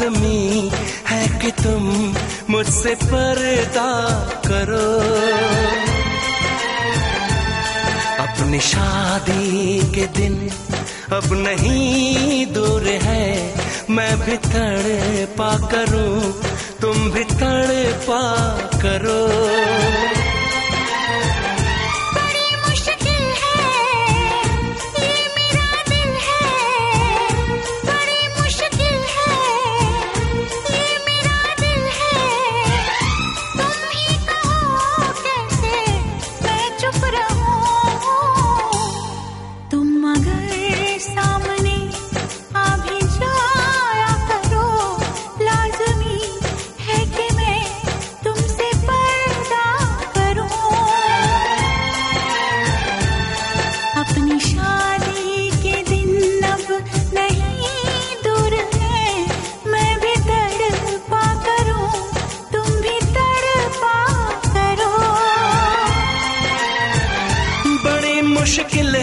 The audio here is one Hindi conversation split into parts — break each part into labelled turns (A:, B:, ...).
A: लाजमी है कि तुम मुझसे पर्दा करो। अपनी शादी के दिन अब नहीं दूर है, मैं भी तड़ पा करूँ, तुम भी तड़ पा करो।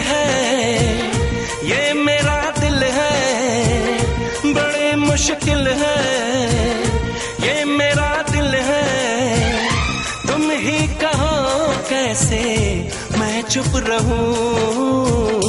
A: है, ये मेरा दिल है, बड़े मुश्किल है, ये मेरा दिल है। तुम ही कहो कैसे मैं चुप रहूँ?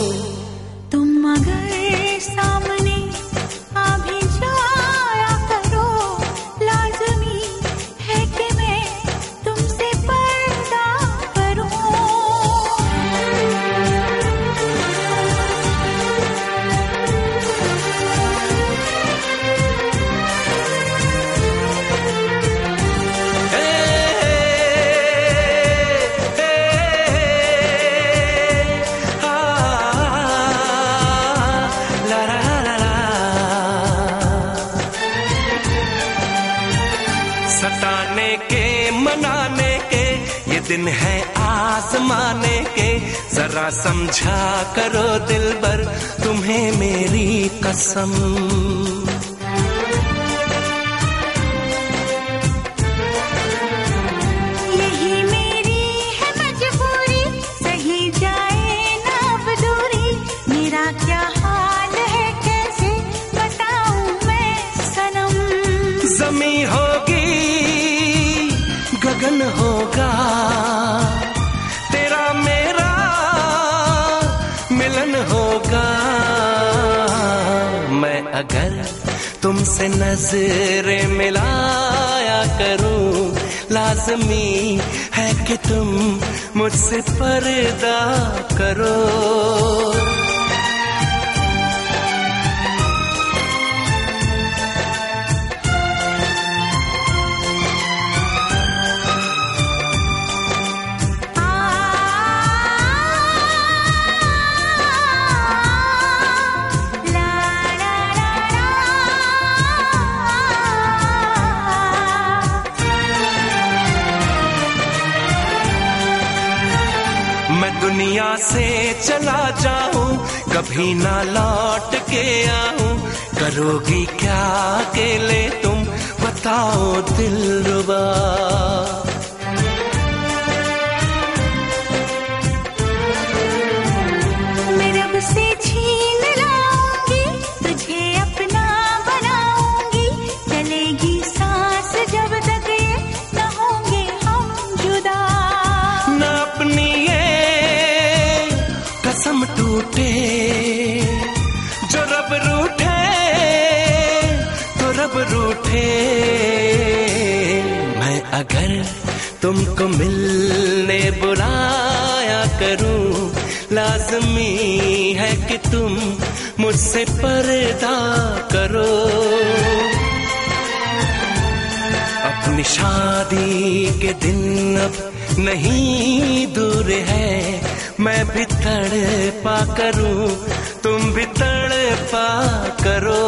A: सताने के, मनाने के, ये दिन है आसमाने के। जरा समझा करो दिल पर तुम्हें मेरी कसम। गगन होगा तेरा मेरा मिलन होगा। मैं अगर तुमसे नज़रें मिलाया करूँ, लाजमी है कि तुम मुझसे पर्दा करो। चला जाऊँ कभी ना लौट के आऊँ। करोगी क्या अकेले तुम? बताओ दिल रुबा टूटे जो रब रूठे तो रब रूठे। मैं अगर तुमको मिलने बुलाया करूँ, लाजमी है कि तुम मुझसे पर्दा करो। अपनी शादी के दिन अब नहीं दूर है। मैं भी तड़पा करूँ तुम भी तड़पा करो।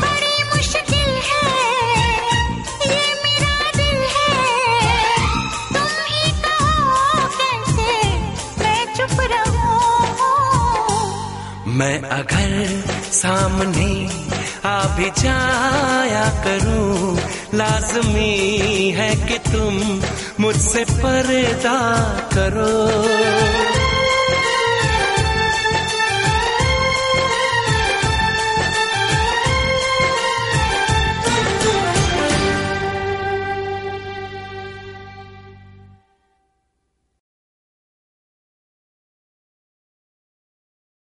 B: बड़ी मुश्किल है ये मेरा दिल है। तुम ही कहो कैसे मैं चुप रहूँ?
A: मैं अगर सामने आ भी जाया करूँ। लाजमी है कि तुम मुझसे पर्दा करो।